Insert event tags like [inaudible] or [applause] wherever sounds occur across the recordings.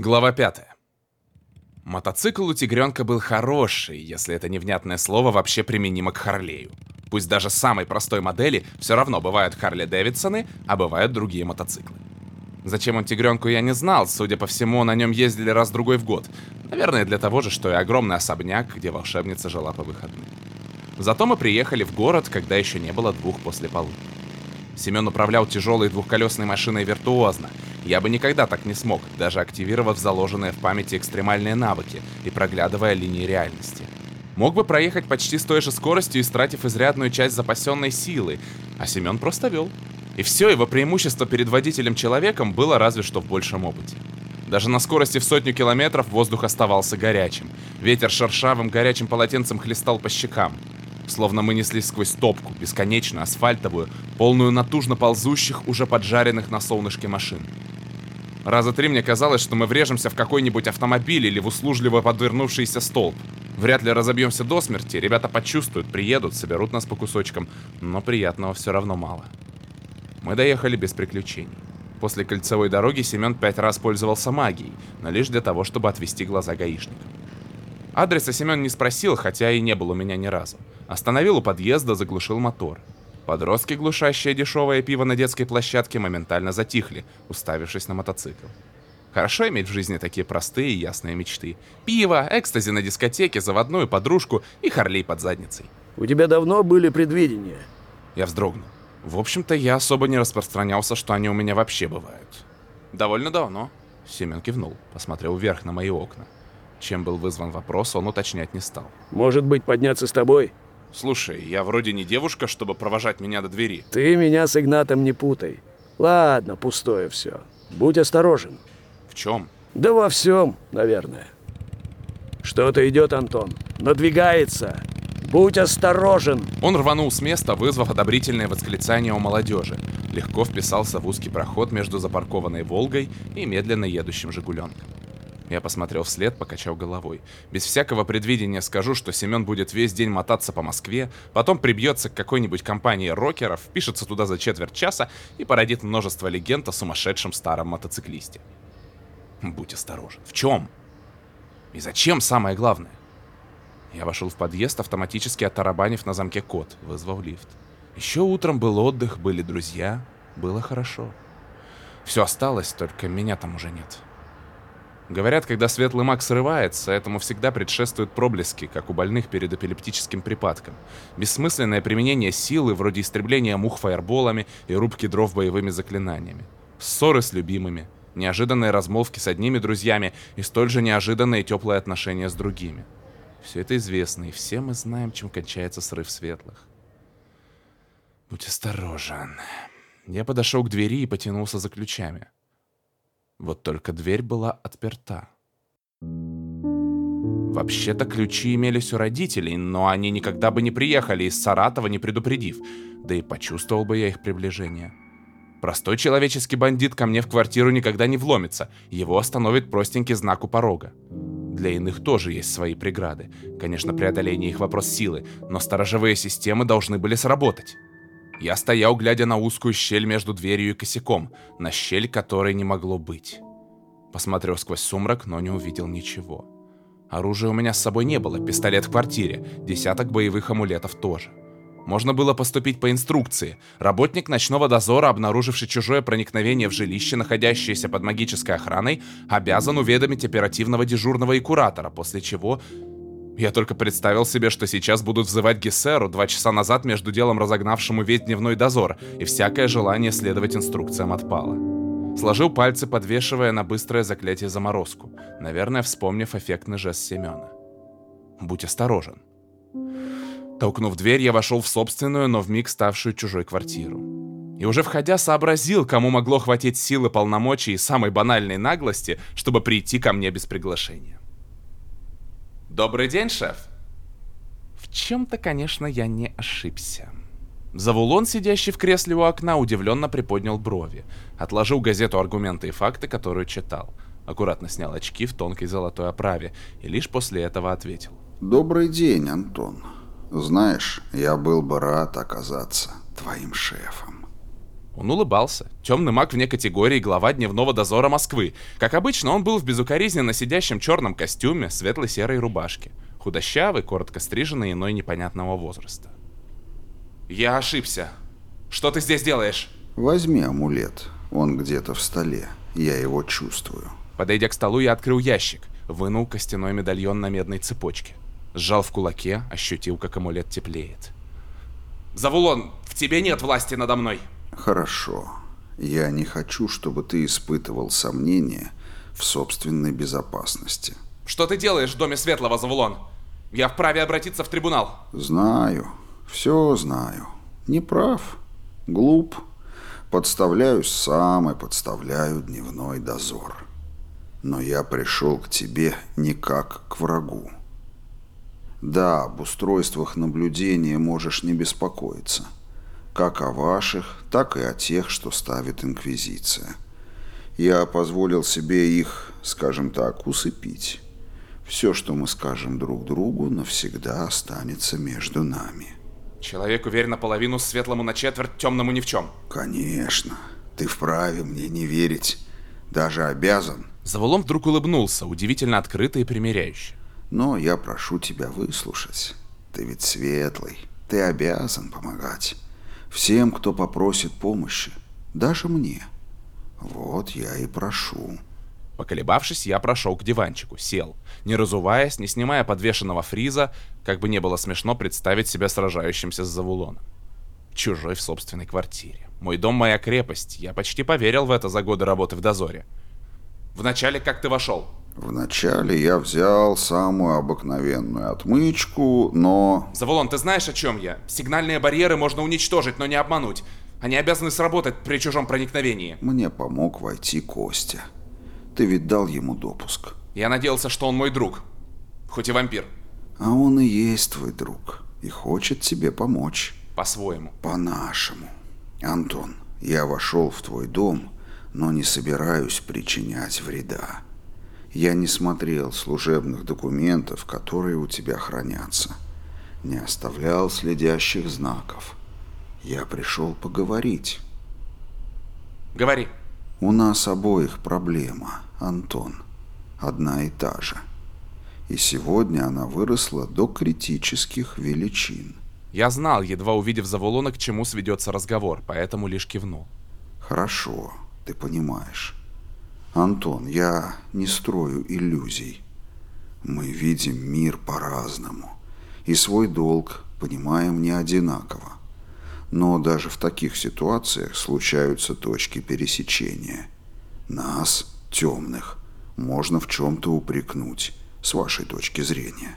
Глава 5. Мотоцикл у тигренка был хороший, если это невнятное слово вообще применимо к Харлею. Пусть даже самой простой модели, все равно бывают Харли Дэвидсоны, а бывают другие мотоциклы. Зачем он тигренку, я не знал, судя по всему, на нем ездили раз-другой в год. Наверное, для того же, что и огромный особняк, где волшебница жила по выходным. Зато мы приехали в город, когда еще не было двух после полудня. Семен управлял тяжелой двухколесной машиной виртуозно. Я бы никогда так не смог, даже активировав заложенные в памяти экстремальные навыки и проглядывая линии реальности. Мог бы проехать почти с той же скоростью, истратив изрядную часть запасенной силы, а Семен просто вел. И все его преимущество перед водителем-человеком было разве что в большем опыте. Даже на скорости в сотню километров воздух оставался горячим. Ветер шершавым горячим полотенцем хлестал по щекам. Словно мы неслись сквозь топку, бесконечную, асфальтовую, полную натужно ползущих, уже поджаренных на солнышке машин. Раза три мне казалось, что мы врежемся в какой-нибудь автомобиль или в услужливо подвернувшийся столб. Вряд ли разобьемся до смерти, ребята почувствуют, приедут, соберут нас по кусочкам, но приятного все равно мало. Мы доехали без приключений. После кольцевой дороги Семен пять раз пользовался магией, но лишь для того, чтобы отвести глаза гаишникам. Адреса Семен не спросил, хотя и не был у меня ни разу. Остановил у подъезда, заглушил мотор. Подростки, глушащие дешевое пиво на детской площадке, моментально затихли, уставившись на мотоцикл. Хорошо иметь в жизни такие простые и ясные мечты. Пиво, экстази на дискотеке, заводную подружку и Харлей под задницей. У тебя давно были предвидения? Я вздрогнул. В общем-то, я особо не распространялся, что они у меня вообще бывают. Довольно давно. Семен кивнул, посмотрел вверх на мои окна. Чем был вызван вопрос, он уточнять не стал. Может быть, подняться с тобой? Слушай, я вроде не девушка, чтобы провожать меня до двери. Ты меня с Игнатом не путай. Ладно, пустое все. Будь осторожен. В чем? Да во всем, наверное. Что-то идет, Антон. Надвигается. Будь осторожен. Он рванул с места, вызвав одобрительное восклицание у молодежи. Легко вписался в узкий проход между запаркованной «Волгой» и медленно едущим «Жигуленком». Я посмотрел вслед, покачал головой. Без всякого предвидения скажу, что Семен будет весь день мотаться по Москве, потом прибьется к какой-нибудь компании рокеров, впишется туда за четверть часа и породит множество легенд о сумасшедшем старом мотоциклисте. Будь осторожен. В чем? И зачем самое главное? Я вошел в подъезд, автоматически оттарабанив на замке код, вызвав лифт. Еще утром был отдых, были друзья, было хорошо. Все осталось, только меня там уже нет. Говорят, когда светлый маг срывается, этому всегда предшествуют проблески, как у больных перед эпилептическим припадком. Бессмысленное применение силы, вроде истребления мух фаерболами и рубки дров боевыми заклинаниями. Ссоры с любимыми, неожиданные размолвки с одними друзьями и столь же неожиданные теплые отношения с другими. Все это известно, и все мы знаем, чем кончается срыв светлых. Будь осторожен. Я подошел к двери и потянулся за ключами. Вот только дверь была отперта. Вообще-то ключи имелись у родителей, но они никогда бы не приехали из Саратова, не предупредив, да и почувствовал бы я их приближение. Простой человеческий бандит ко мне в квартиру никогда не вломится, его остановит простенький знак у порога. Для иных тоже есть свои преграды. Конечно, преодоление их вопрос силы, но сторожевые системы должны были сработать. Я стоял, глядя на узкую щель между дверью и косяком, на щель которой не могло быть. Посмотрел сквозь сумрак, но не увидел ничего. Оружия у меня с собой не было, пистолет в квартире, десяток боевых амулетов тоже. Можно было поступить по инструкции. Работник ночного дозора, обнаруживший чужое проникновение в жилище, находящееся под магической охраной, обязан уведомить оперативного дежурного и куратора, после чего я только представил себе, что сейчас будут взывать Гессеру два часа назад между делом разогнавшему весь дневной дозор, и всякое желание следовать инструкциям отпало. Сложил пальцы, подвешивая на быстрое заклятие заморозку, наверное, вспомнив эффектный жест Семена. «Будь осторожен». Толкнув дверь, я вошел в собственную, но вмиг ставшую чужой квартиру. И уже входя сообразил, кому могло хватить силы полномочий и самой банальной наглости, чтобы прийти ко мне без приглашения. «Добрый день, шеф!» В чем-то, конечно, я не ошибся. Завулон, сидящий в кресле у окна, удивленно приподнял брови, отложил газету «Аргументы и факты», которую читал, аккуратно снял очки в тонкой золотой оправе и лишь после этого ответил. «Добрый день, Антон. Знаешь, я был бы рад оказаться твоим шефом». Он улыбался. Темный маг вне категории глава дневного дозора Москвы. Как обычно, он был в безукоризненно сидящем черном костюме, светло-серой рубашке. Худощавый, коротко стриженный, иной непонятного возраста. «Я ошибся. Что ты здесь делаешь?» Возьми амулет. Он где-то в столе. Я его чувствую. Подойдя к столу, я открыл ящик, вынул костяной медальон на медной цепочке. Сжал в кулаке, ощутил, как амулет теплеет. «Завулон, в тебе нет власти надо мной!» Хорошо. Я не хочу, чтобы ты испытывал сомнения в собственной безопасности. «Что ты делаешь в Доме Светлого, Завулон? Я вправе обратиться в трибунал!» Знаю. Все знаю. Не прав. Глуп. Подставляюсь сам и подставляю дневной дозор. Но я пришел к тебе не как к врагу. Да, об устройствах наблюдения можешь не беспокоиться. Как о ваших, так и о тех, что ставит Инквизиция. Я позволил себе их, скажем так, усыпить. Все, что мы скажем друг другу, навсегда останется между нами. Человек уверен наполовину, светлому на четверть, темному ни в чем. Конечно. Ты вправе мне не верить. Даже обязан. Завулон вдруг улыбнулся, удивительно открыто и примиряюще. Но я прошу тебя выслушать. Ты ведь светлый. Ты обязан помогать. Всем, кто попросит помощи. Даже мне. Вот я и прошу. Поколебавшись, я прошел к диванчику, сел, не разуваясь, не снимая подвешенного фриза, как бы не было смешно представить себя сражающимся с Завулоном. Чужой в собственной квартире. Мой дом — моя крепость. Я почти поверил в это за годы работы в дозоре. Вначале как ты вошел? Вначале я взял самую обыкновенную отмычку, но... Завулон, ты знаешь, о чем я? Сигнальные барьеры можно уничтожить, но не обмануть. Они обязаны сработать при чужом проникновении. Мне помог войти Костя. Ты ведь дал ему допуск. Я надеялся, что он мой друг. Хоть и вампир. А он и есть твой друг. И хочет тебе помочь. По-своему. По-нашему. Антон, я вошел в твой дом, но не собираюсь причинять вреда. Я не смотрел служебных документов, которые у тебя хранятся. Не оставлял следящих знаков. Я пришел поговорить. Говори. У нас обоих проблема, Антон. Одна и та же. И сегодня она выросла до критических величин. Я знал, едва увидев Завулона, к чему сведется разговор, поэтому лишь кивнул. Хорошо, ты понимаешь. Антон, я не строю иллюзий. Мы видим мир по-разному. И свой долг понимаем не одинаково. Но даже в таких ситуациях случаются точки пересечения. Нас, темных, можно в чем-то упрекнуть, с вашей точки зрения.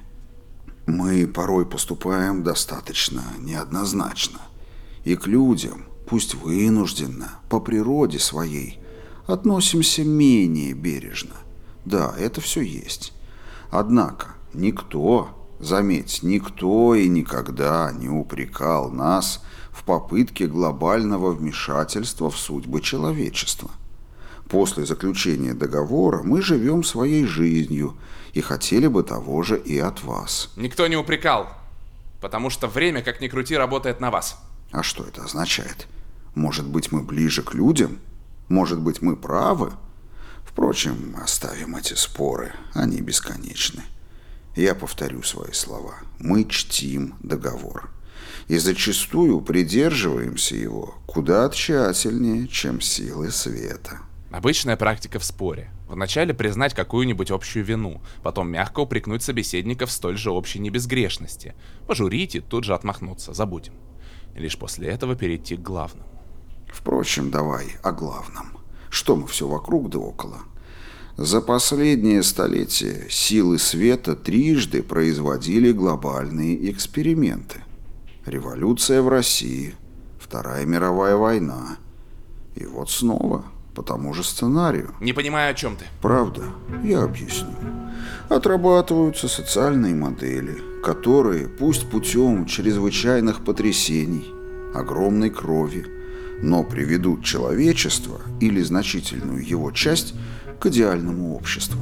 Мы порой поступаем достаточно неоднозначно. И к людям, пусть вынужденно, по природе своей, относимся менее бережно. Да, это все есть. Однако никто, заметь, никто и никогда не упрекал нас в попытке глобального вмешательства в судьбы человечества. После заключения договора мы живем своей жизнью и хотели бы того же и от вас. Никто не упрекал, потому что время, как ни крути, работает на вас. А что это означает? Может быть, мы ближе к людям? Может быть, мы правы? Впрочем, оставим эти споры, они бесконечны. Я повторю свои слова. Мы чтим договор и зачастую придерживаемся его куда тщательнее, чем силы света. Обычная практика в споре. Вначале признать какую-нибудь общую вину, потом мягко упрекнуть собеседника в столь же общей небезгрешности, пожурить и тут же отмахнуться, забудем. Лишь после этого перейти к главному. Впрочем, давай о главном. Что мы все вокруг да около? За последнее столетие силы света трижды производили глобальные эксперименты. Революция в России, Вторая мировая война. И вот снова по тому же сценарию. Не понимаю, о чем ты. Правда, я объясню. Отрабатываются социальные модели, которые, пусть путем чрезвычайных потрясений, огромной крови, но приведут человечество или значительную его часть к идеальному обществу.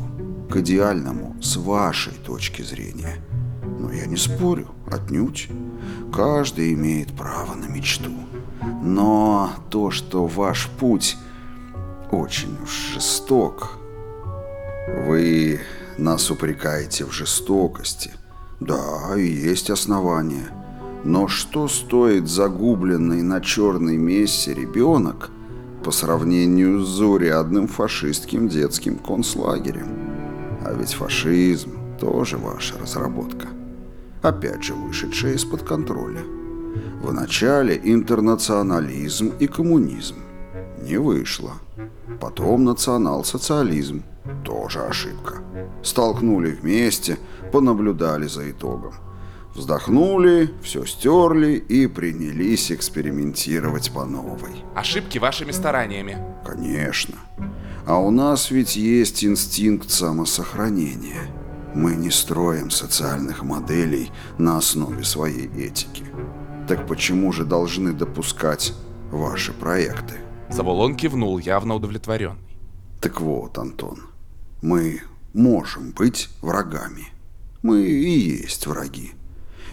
К идеальному с вашей точки зрения. Но я не спорю, отнюдь. Каждый имеет право на мечту. Но то, что ваш путь очень уж жесток. Вы нас упрекаете в жестокости. Да, и есть основания. Но что стоит загубленный на черной мессе ребенок по сравнению с заурядным фашистским детским концлагерем? А ведь фашизм тоже ваша разработка. Опять же вышедшая из-под контроля. Вначале интернационализм и коммунизм. Не вышло. Потом национал-социализм. Тоже ошибка. Столкнули вместе, понаблюдали за итогом. Вздохнули, все стерли и принялись экспериментировать по новой. Ошибки вашими стараниями. Конечно. А у нас ведь есть инстинкт самосохранения. Мы не строим социальных моделей на основе своей этики. Так почему же должны допускать ваши проекты? Заволон кивнул, явно удовлетворенный. Так вот, Антон, мы можем быть врагами. Мы и есть враги.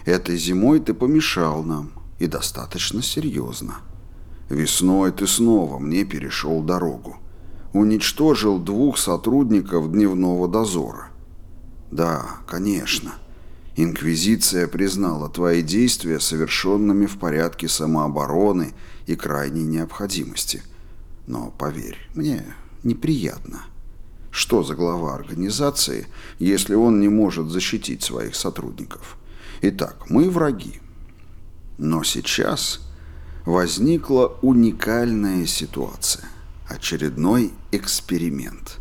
Этой зимой ты помешал нам, и достаточно серьезно. Весной ты снова мне перешел дорогу. Уничтожил двух сотрудников дневного дозора. Да, конечно. Инквизиция признала твои действия совершенными в порядке самообороны и крайней необходимости. Но поверь, мне неприятно. Что за глава организации, если он не может защитить своих сотрудников? Итак, мы враги. Но сейчас возникла уникальная ситуация. Очередной эксперимент.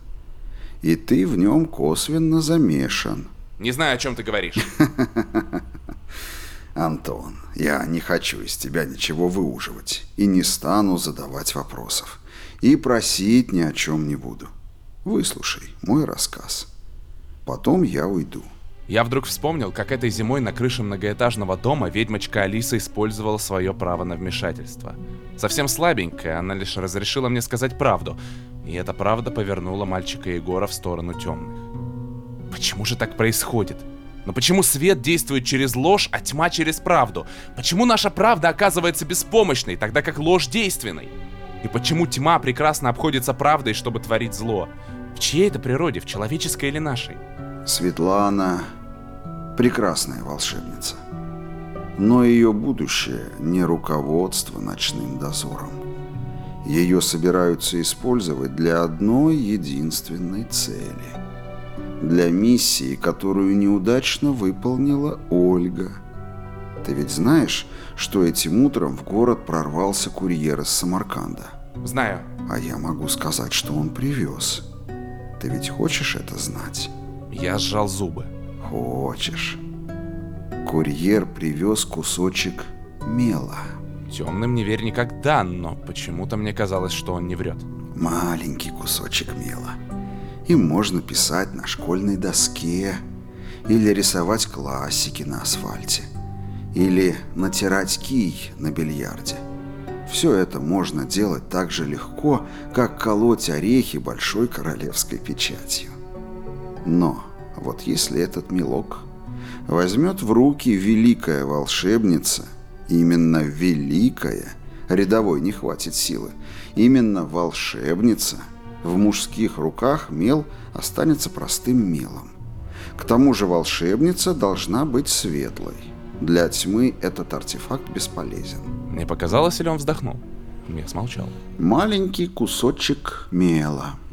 И ты в нем косвенно замешан. Не знаю, о чем ты говоришь. [laughs] Антон, я не хочу из тебя ничего выуживать и не стану задавать вопросов. И просить ни о чем не буду. Выслушай мой рассказ. Потом я уйду. Я вдруг вспомнил, как этой зимой на крыше многоэтажного дома ведьмочка Алиса использовала свое право на вмешательство. Совсем слабенькая, она лишь разрешила мне сказать правду, и эта правда повернула мальчика Егора в сторону темных. Почему же так происходит? Но почему свет действует через ложь, а тьма через правду? Почему наша правда оказывается беспомощной, тогда как ложь действенной? И почему тьма прекрасно обходится правдой, чтобы творить зло? В чьей это природе, в человеческой или нашей? Светлана прекрасная волшебница. Но ее будущее не руководство ночным дозором. Ее собираются использовать для одной единственной цели. Для миссии, которую неудачно выполнила Ольга. Ты ведь знаешь, что этим утром в город прорвался курьер из Самарканда? Знаю. А я могу сказать, что он привез. Ты ведь хочешь это знать? Я сжал зубы. Хочешь. Курьер привез кусочек мела. Темным не верь никогда, но почему-то мне казалось, что он не врет. Маленький кусочек мела. Им можно писать на школьной доске, или рисовать классики на асфальте, или натирать кий на бильярде. Все это можно делать так же легко, как колоть орехи большой королевской печатью. Но вот если этот мелок возьмет в руки великая волшебница, именно великая, рядовой не хватит силы, именно волшебница, в мужских руках мел останется простым мелом. К тому же волшебница должна быть светлой. Для тьмы этот артефакт бесполезен. Мне показалось, или он вздохнул? Я смолчал. Маленький кусочек мела –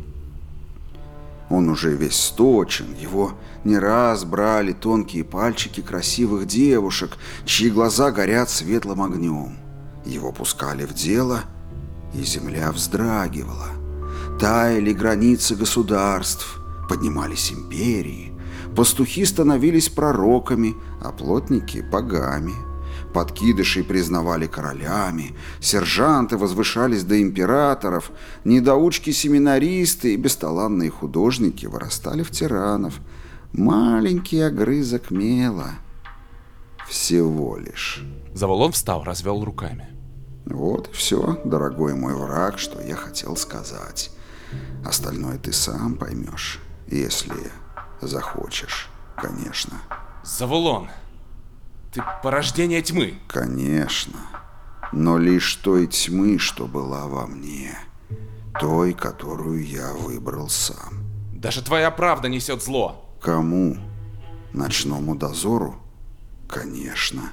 он уже весь сточен, его не раз брали тонкие пальчики красивых девушек, чьи глаза горят светлым огнем. Его пускали в дело, и земля вздрагивала. Таяли границы государств, поднимались империи. Пастухи становились пророками, а плотники – богами – Подкидышей признавали королями, сержанты возвышались до императоров, недоучки-семинаристы и бесталанные художники вырастали в тиранов. Маленький огрызок мела. Всего лишь. Заволон встал, развел руками. Вот и все, дорогой мой враг, что я хотел сказать. Остальное ты сам поймешь, если захочешь, конечно. Заволон! Ты порождение тьмы. Конечно. но лишь той тьмы, что была во мне, той, которую я выбрал сам. Даже твоя правда несет зло. Кому? Ночному дозору? Конечно.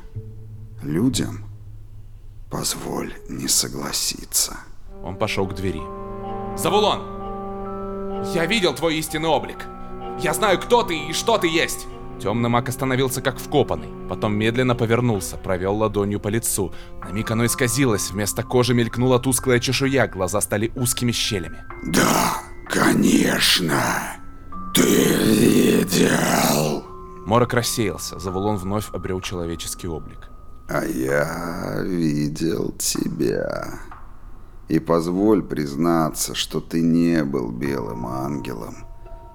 Людям? Позволь не согласиться. Он пошел к двери. Завулон! Я видел твой истинный облик. Я знаю, кто ты и что ты есть. Темный маг остановился как вкопанный, потом медленно повернулся, провел ладонью по лицу. На миг оно исказилось, вместо кожи мелькнула тусклая чешуя, глаза стали узкими щелями. Да, конечно, ты видел. Морок рассеялся, Завулон вновь обрел человеческий облик. А я видел тебя. И позволь признаться, что ты не был белым ангелом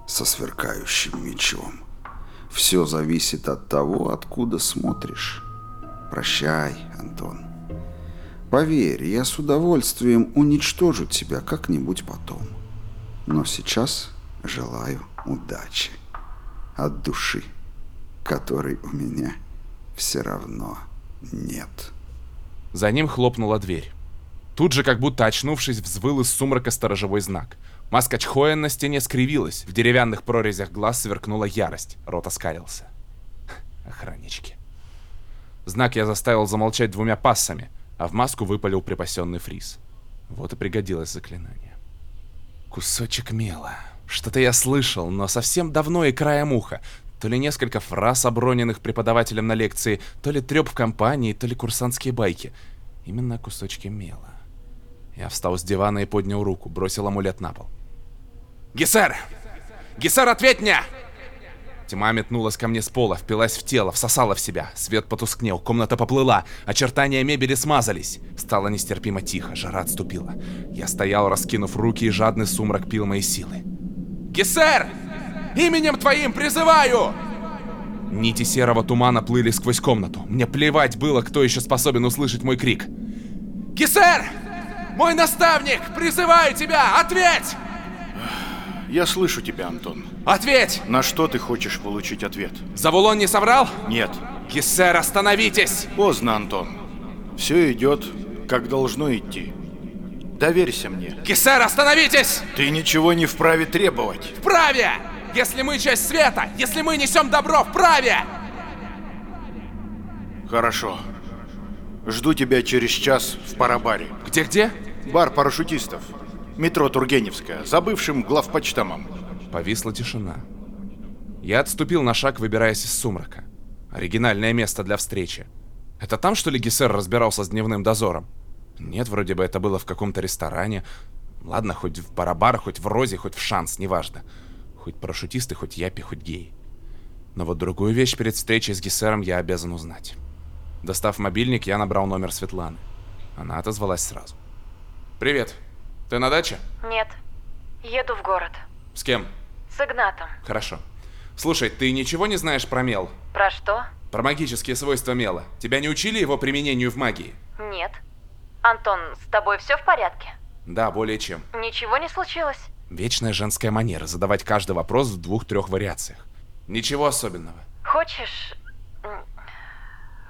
со сверкающим мечом. Все зависит от того, откуда смотришь. Прощай, Антон. Поверь, я с удовольствием уничтожу тебя как-нибудь потом. Но сейчас желаю удачи. От души, которой у меня все равно нет. За ним хлопнула дверь. Тут же, как будто очнувшись, взвыл из сумрака сторожевой знак. Маска Чхоя на стене скривилась, в деревянных прорезях глаз сверкнула ярость, рот оскалился. Охраннички. Знак я заставил замолчать двумя пассами, а в маску выпалил припасенный фриз. Вот и пригодилось заклинание. Кусочек мела. Что-то я слышал, но совсем давно и краем уха. То ли несколько фраз, оброненных преподавателем на лекции, то ли треп в компании, то ли курсантские байки. Именно кусочки мела. Я встал с дивана и поднял руку, бросил амулет на пол. «Гессер! Гессер, ответь мне!» Тьма метнулась ко мне с пола, впилась в тело, всосала в себя. Свет потускнел, комната поплыла, очертания мебели смазались. Стало нестерпимо тихо, жара отступила. Я стоял, раскинув руки, и жадный сумрак пил мои силы. «Гессер! Именем твоим призываю!» Нити серого тумана плыли сквозь комнату. Мне плевать было, кто еще способен услышать мой крик. «Гессер! Мой наставник! Призываю тебя! Ответь!» Я слышу тебя, Антон. Ответь! На что ты хочешь получить ответ? Завулон не соврал? Нет. Гессер, остановитесь! Поздно, Антон. Все идет, как должно идти. Доверься мне. Гессер, остановитесь! Ты ничего не вправе требовать. Вправе! Если мы часть света, если мы несем добро, вправе! Хорошо. Жду тебя через час в парабаре. Где-где? Бар парашютистов. Метро Тургеневская, за бывшим главпочтамом. Повисла тишина. Я отступил на шаг, выбираясь из сумрака. Оригинальное место для встречи. Это там, что ли, Гессер разбирался с дневным дозором? Нет, вроде бы это было в каком-то ресторане. Ладно, хоть в барабар, хоть в розе, хоть в шанс, неважно. Хоть парашютисты, хоть япи, хоть геи. Но вот другую вещь перед встречей с Гессером я обязан узнать. Достав мобильник, я набрал номер Светланы. Она отозвалась сразу. «Привет. Ты на даче?» Нет. Еду в город. «С кем?» С Игнатом. «Хорошо. Слушай, ты ничего не знаешь про мел? Про что? Про магические свойства мела. Тебя не учили его применению в магии?» Нет. Антон, с тобой все в порядке? Да, более чем. Ничего не случилось? Вечная женская манера задавать каждый вопрос в двух-трех вариациях. Ничего особенного. Хочешь...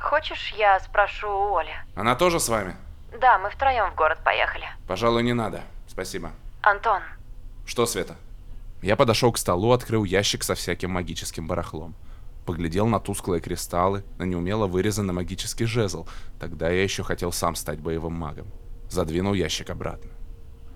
Хочешь, я спрошу у Оли? Она тоже с вами? Да, мы втроем в город поехали. Пожалуй, не надо. Спасибо. Антон, Что, Света? Я подошел к столу, открыл ящик со всяким магическим барахлом. Поглядел на тусклые кристаллы, на неумело вырезанный магический жезл. Тогда я еще хотел сам стать боевым магом. Задвинул ящик обратно.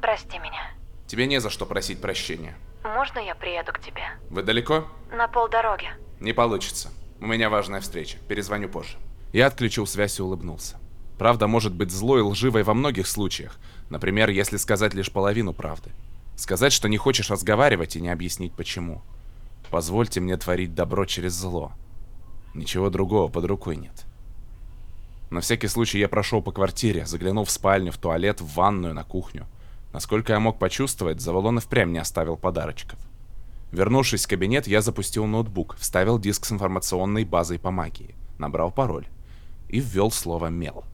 прости меня. Тебе не за что просить прощения. Можно я приеду к тебе? Вы далеко? На полдороги. Не получится. У меня важная встреча. Перезвоню позже. Я отключил связь и улыбнулся. Правда может быть злой и лживой во многих случаях. Например, если сказать лишь половину правды. Сказать, что не хочешь разговаривать и не объяснить почему. Позвольте мне творить добро через зло. Ничего другого под рукой нет. На всякий случай я прошел по квартире, заглянул в спальню, в туалет, в ванную, на кухню. Насколько я мог почувствовать, Заволон и впрямь не оставил подарочков. Вернувшись в кабинет, я запустил ноутбук, вставил диск с информационной базой по магии, набрал пароль и ввел слово «мел».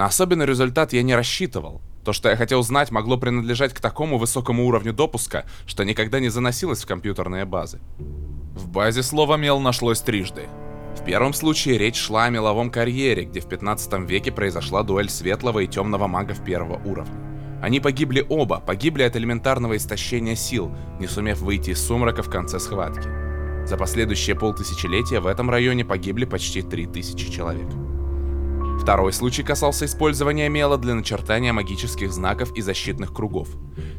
На особенный результат я не рассчитывал. То, что я хотел знать, могло принадлежать к такому высокому уровню допуска, что никогда не заносилось в компьютерные базы. В базе слово «мел» нашлось трижды. В первом случае речь шла о меловом карьере, где в 15 веке произошла дуэль светлого и темного магов первого уровня. Они погибли оба, погибли от элементарного истощения сил, не сумев выйти из сумрака в конце схватки. За последующие полтысячелетия в этом районе погибли почти 3000 человек. Второй случай касался использования мела для начертания магических знаков и защитных кругов.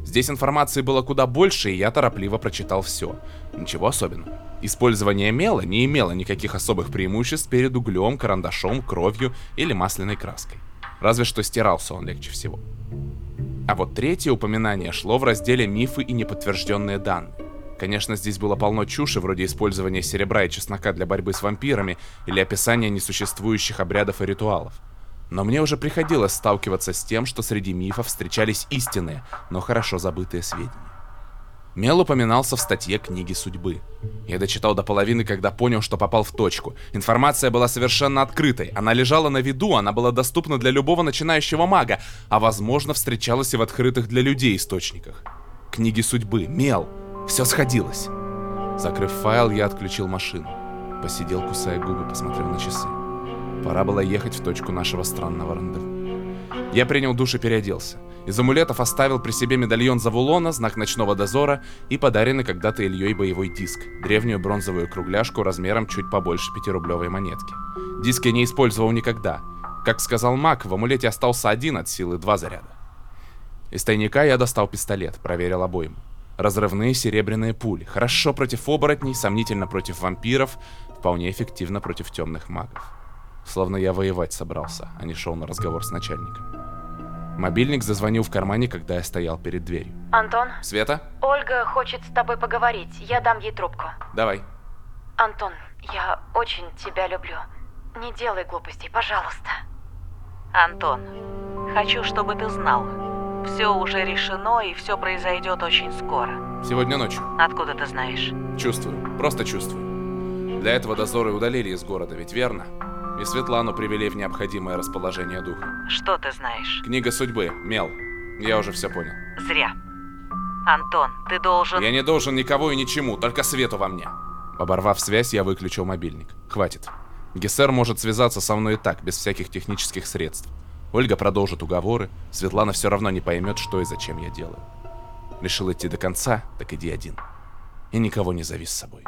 Здесь информации было куда больше, и я торопливо прочитал все. Ничего особенного. Использование мела не имело никаких особых преимуществ перед углем, карандашом, кровью или масляной краской. Разве что стирался он легче всего. А вот третье упоминание шло в разделе «Мифы и неподтвержденные данные». Конечно, здесь было полно чуши, вроде использования серебра и чеснока для борьбы с вампирами или описания несуществующих обрядов и ритуалов. Но мне уже приходилось сталкиваться с тем, что среди мифов встречались истинные, но хорошо забытые сведения. Мел упоминался в статье «Книги судьбы». Я дочитал до половины, когда понял, что попал в точку. Информация была совершенно открытой, она лежала на виду, она была доступна для любого начинающего мага, а возможно встречалась и в открытых для людей источниках. Книги судьбы, Мел, все сходилось. Закрыв файл, я отключил машину. Посидел, кусая губы, посмотрел на часы. Пора было ехать в точку нашего странного рандеву. Я принял душ и переоделся. Из амулетов оставил при себе медальон Завулона, знак ночного дозора и подаренный когда-то Ильей боевой диск, древнюю бронзовую кругляшку размером чуть побольше пятирублевой монетки. Диск я не использовал никогда. Как сказал Мак, в амулете остался один от силы два заряда. Из тайника я достал пистолет, проверил обойму. Разрывные серебряные пули. Хорошо против оборотней, сомнительно против вампиров, вполне эффективно против темных магов. Словно я воевать собрался, а не шел на разговор с начальником. Мобильник зазвонил в кармане, когда я стоял перед дверью. Антон, Света? Ольга хочет с тобой поговорить. Я дам ей трубку. Давай. Антон, я очень тебя люблю. Не делай глупостей, пожалуйста. Антон, хочу, чтобы ты знал. Все уже решено и все произойдет очень скоро. Сегодня ночью. Откуда ты знаешь? Чувствую. Просто чувствую. Для этого дозоры удалили из города, ведь верно? И Светлану привели в необходимое расположение духа. Что ты знаешь? Книга судьбы. Мел. Я уже все понял. Зря. Антон, ты должен... Я не должен никого и ничему, только свету во мне. Оборвав связь, я выключил мобильник. Хватит. Гессер может связаться со мной и так, без всяких технических средств. Ольга продолжит уговоры, Светлана все равно не поймет, что и зачем я делаю. Решил идти до конца, так иди один. И никого не зови с собой.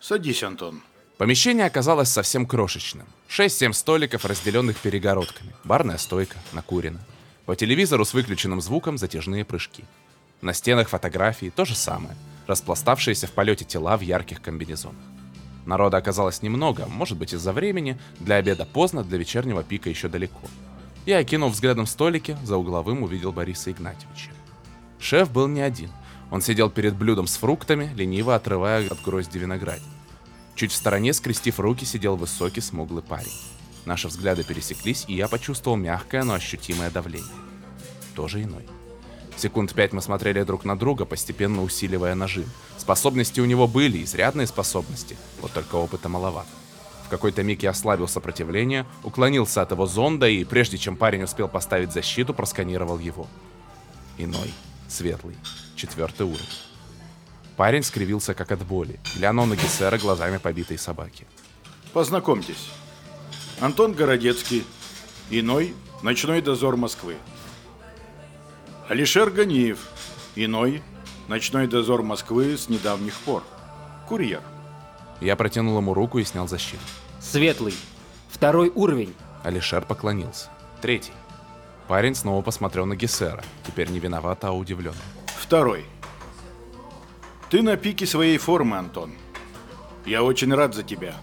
Садись, Антон. Помещение оказалось совсем крошечным. 6-7 столиков, разделенных перегородками. Барная стойка, накурена. По телевизору с выключенным звуком затяжные прыжки. На стенах фотографии то же самое. Распластавшиеся в полете тела в ярких комбинезонах. Народа оказалось немного, может быть из-за времени, для обеда поздно, для вечернего пика еще далеко. Я окинув взглядом столики, за угловым увидел Бориса Игнатьевича. Шеф был не один. Он сидел перед блюдом с фруктами, лениво отрывая от грозди виноградин. Чуть в стороне, скрестив руки, сидел высокий смуглый парень. Наши взгляды пересеклись, и я почувствовал мягкое, но ощутимое давление. Тоже иной. Секунд пять мы смотрели друг на друга, постепенно усиливая нажим. Способности у него были, изрядные способности, вот только опыта маловато. В какой-то миг я ослабил сопротивление, уклонился от его зонда и, прежде чем парень успел поставить защиту, просканировал его. Иной, светлый, четвертый уровень. Парень скривился как от боли, глянул на Гессера глазами побитой собаки. Познакомьтесь. Антон Городецкий. Иной. Ночной дозор Москвы. Алишер Ганиев. Иной. Ночной дозор Москвы с недавних пор. Курьер. Я протянул ему руку и снял защиту. Светлый. Второй уровень. Алишер поклонился. Третий. Парень снова посмотрел на Гессера, теперь не виновато, а удивленно. Второй. Ты на пике своей формы, Антон. Я очень рад за тебя.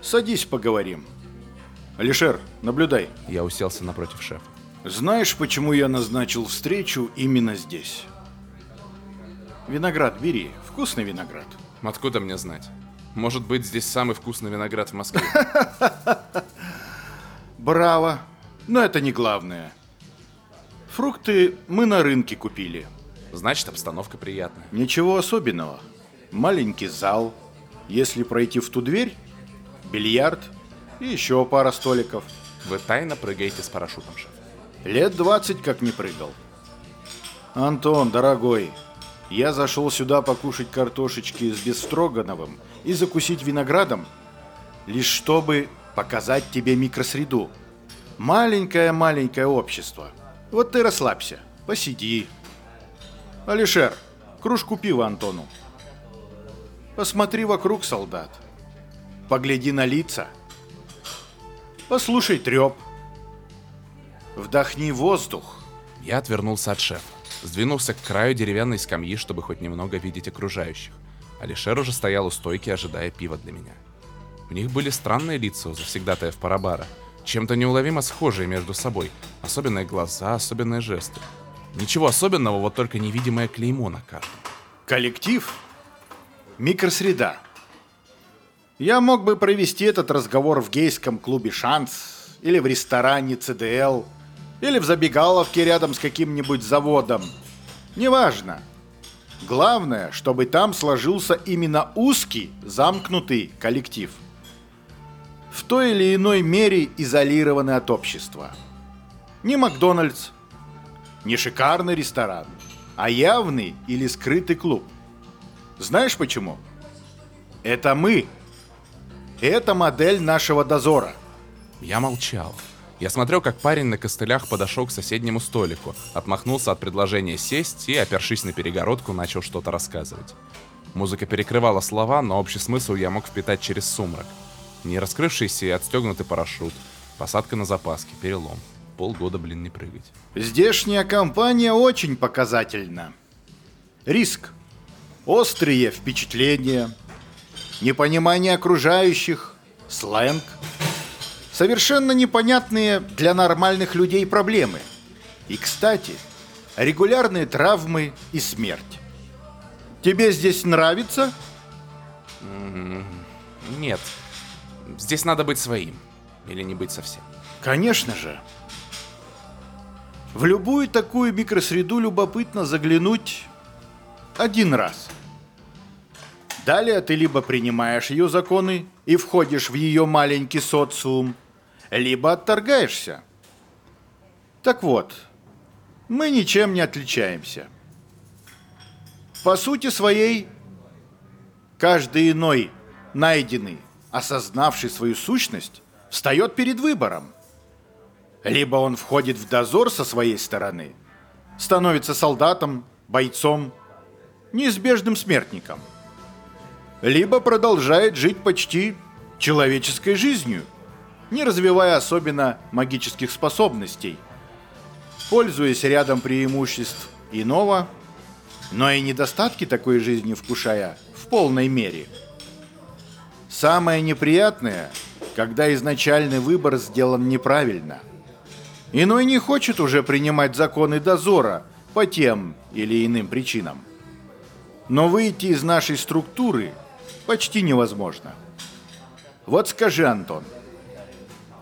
Садись, поговорим. Алишер, наблюдай. Я уселся напротив шефа. Знаешь, почему я назначил встречу именно здесь? Виноград бери. Вкусный виноград. Откуда мне знать? Может быть, здесь самый вкусный виноград в Москве. [laughs] Браво. Но это не главное. Фрукты мы на рынке купили. Значит, обстановка приятная. Ничего особенного. Маленький зал, Если пройти в ту дверь, бильярд и еще пара столиков. Вы тайно прыгаете с парашютом, шеф. Лет 20 как не прыгал. Антон, дорогой, я зашел сюда покушать картошечки с бестрогановым и закусить виноградом, лишь чтобы показать тебе микросреду. Маленькое-маленькое общество. Вот ты расслабься, посиди. Алишер, кружку пива Антону. Посмотри вокруг, солдат. Погляди на лица. Послушай треп. Вдохни воздух. Я отвернулся от шефа, сдвинулся к краю деревянной скамьи, чтобы хоть немного видеть окружающих. Алишер уже стоял у стойки, ожидая пива для меня. У них были странные лица у завсегдатаев парабара, чем-то неуловимо схожие между собой, особенные глаза, особенные жесты. Ничего особенного, вот только невидимое клеймо на каждом. Коллектив. Микросреда. Я мог бы провести этот разговор в гейском клубе «Шанс» или в ресторане «ЦДЛ», или в забегаловке рядом с каким-нибудь заводом. Неважно. Главное, чтобы там сложился именно узкий, замкнутый коллектив. В той или иной мере изолированный от общества. Не Макдональдс, не шикарный ресторан, а явный или скрытый клуб. Знаешь почему? Это мы. Это модель нашего дозора. Я молчал. Я смотрел, как парень на костылях подошел к соседнему столику, отмахнулся от предложения сесть и, опершись на перегородку, начал что-то рассказывать. Музыка перекрывала слова, но общий смысл я мог впитать через сумрак. Не раскрывшийся и отстегнутый парашют, посадка на запаске, перелом. Полгода, блин, не прыгать. Здешняя компания очень показательна. Риск. Острые впечатления. Непонимание окружающих. Сленг. Совершенно непонятные для нормальных людей проблемы. И, кстати, регулярные травмы и смерть. Тебе здесь нравится? Нет. Здесь надо быть своим. Или не быть совсем. Конечно же. В любую такую микросреду любопытно заглянуть один раз. Далее ты либо принимаешь ее законы и входишь в ее маленький социум, либо отторгаешься. Так вот, мы ничем не отличаемся. По сути своей, каждый иной, найденный, осознавший свою сущность, встает перед выбором. Либо он входит в дозор со своей стороны, становится солдатом, бойцом, неизбежным смертником. Либо продолжает жить почти человеческой жизнью, не развивая особенно магических способностей, пользуясь рядом преимуществ иного, но и недостатки такой жизни вкушая в полной мере. Самое неприятное, когда изначальный выбор сделан неправильно. Иной не хочет уже принимать законы дозора по тем или иным причинам. Но выйти из нашей структуры почти невозможно. Вот скажи, Антон,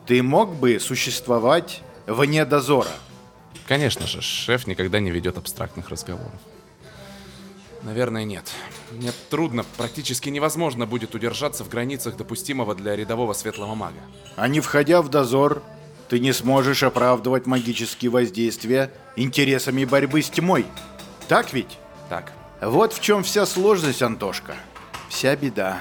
ты мог бы существовать вне дозора? Конечно же, шеф никогда не ведет абстрактных разговоров. Наверное, нет. Мне трудно, практически невозможно будет удержаться в границах допустимого для рядового светлого мага. А не входя в дозор, ты не сможешь оправдывать магические воздействия интересами борьбы с тьмой. Так ведь? Так, Вот в чем вся сложность, Антошка. Вся беда.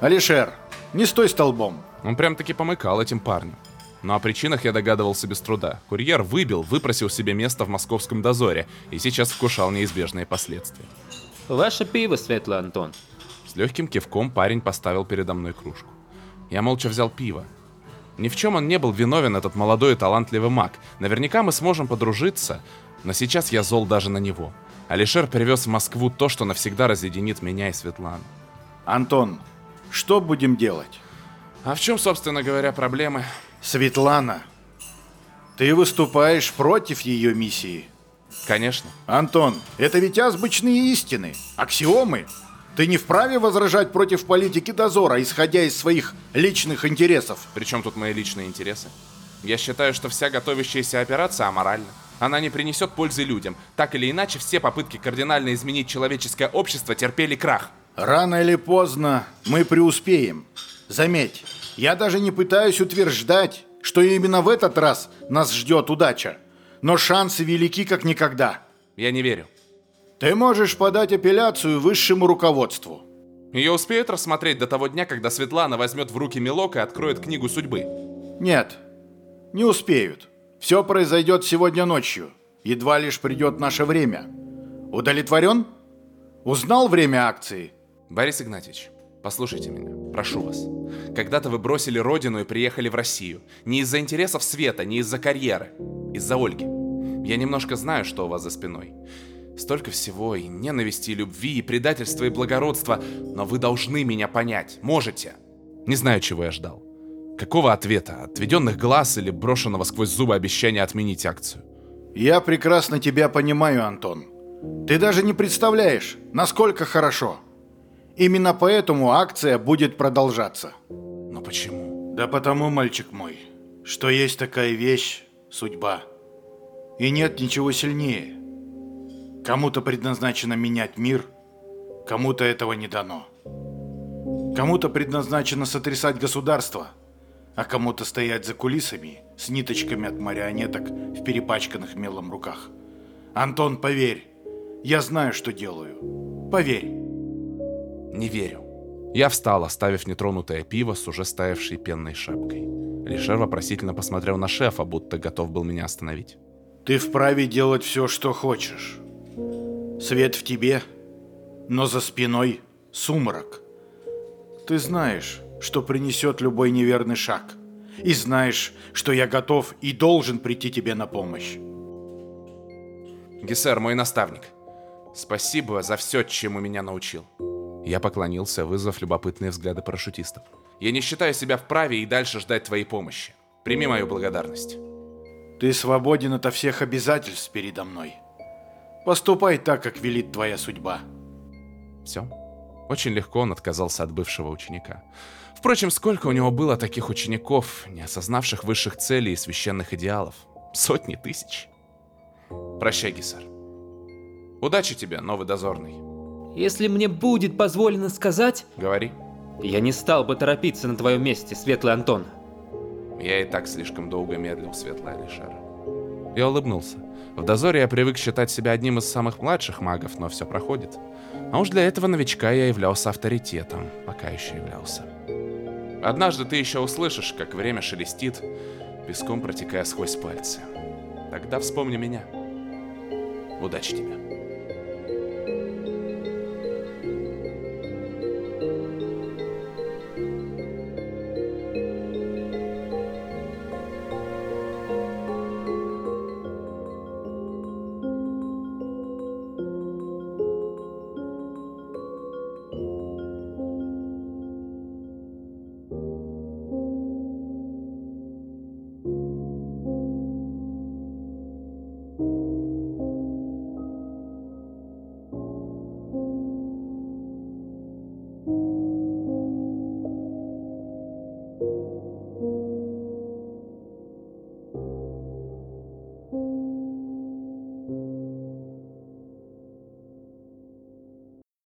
Алишер, не стой столбом. он прям-таки помыкал этим парнем. Но о причинах я догадывался без труда. Курьер выбил, выпросил себе место в московском дозоре и сейчас вкушал неизбежные последствия. Ваше пиво, Светлый Антон. С легким кивком парень поставил передо мной кружку. Я молча взял пиво. Ни в чем он не был виновен, этот молодой и талантливый маг. Наверняка мы сможем подружиться, но сейчас я зол даже на него. Алишер привез в Москву то, что навсегда разъединит меня и Светлану. Антон, что будем делать? А в чем, собственно говоря, проблемы? Светлана, ты выступаешь против ее миссии. Конечно. Антон, это ведь азбучные истины, аксиомы. Ты не вправе возражать против политики дозора, исходя из своих личных интересов. Причем тут мои личные интересы? Я считаю, что вся готовящаяся операция аморальна. Она не принесет пользы людям. Так или иначе, все попытки кардинально изменить человеческое общество терпели крах. Рано или поздно мы преуспеем. Заметь, я даже не пытаюсь утверждать, что именно в этот раз нас ждет удача. Но шансы велики как никогда. Я не верю. Ты можешь подать апелляцию высшему руководству. Ее успеют рассмотреть до того дня, когда Светлана возьмет в руки мелок и откроет книгу судьбы. Нет, не успеют. Все произойдет сегодня ночью. Едва лишь придет наше время. Удовлетворен? Узнал время акции? Борис Игнатьевич, послушайте меня, прошу вас. Когда-то вы бросили родину и приехали в Россию. Не из-за интересов света, не из-за карьеры. Из-за Ольги. Я немножко знаю, что у вас за спиной. Столько всего, и ненависти, и любви, и предательства, и благородства. Но вы должны меня понять. Можете. Не знаю, чего я ждал. Какого ответа? Отведенных глаз или брошенного сквозь зубы обещания отменить акцию? Я прекрасно тебя понимаю, Антон. Ты даже не представляешь, насколько хорошо. Именно поэтому акция будет продолжаться. Но почему? Да потому, мальчик мой, что есть такая вещь – судьба. И нет ничего сильнее. Кому-то предназначено менять мир, кому-то этого не дано. Кому-то предназначено сотрясать государство, а кому-то стоять за кулисами с ниточками от марионеток в перепачканных мелом руках. Антон, поверь, я знаю, что делаю. Поверь. Не верю. Я встал, оставив нетронутое пиво с уже стаявшей пенной шапкой. Лишер вопросительно посмотрел на шефа, будто готов был меня остановить. Ты вправе делать все, что хочешь. Свет в тебе, но за спиной сумрак. Ты знаешь, что принесет любой неверный шаг. И знаешь, что я готов и должен прийти тебе на помощь. Гессер, мой наставник. Спасибо за все, чему меня научил. Я поклонился, вызвав любопытные взгляды парашютистов. Я не считаю себя вправе и дальше ждать твоей помощи. Прими мою благодарность. Ты свободен от всех обязательств передо мной. Поступай так, как велит твоя судьба. Все. Очень легко он отказался от бывшего ученика. Впрочем, сколько у него было таких учеников, не осознавших высших целей и священных идеалов? Сотни тысяч. Прощай, Гисар. Удачи тебе, новый дозорный. Если мне будет позволено сказать, Говори. я не стал бы торопиться на твоем месте, Светлый Антон. Я и так слишком долго медлил, Светлая Алишера. Я улыбнулся. В дозоре я привык считать себя одним из самых младших магов, но все проходит. А уж для этого новичка я являлся авторитетом, пока еще являлся. Однажды ты еще услышишь, как время шелестит, песком протекая сквозь пальцы. Тогда вспомни меня. Удачи тебе.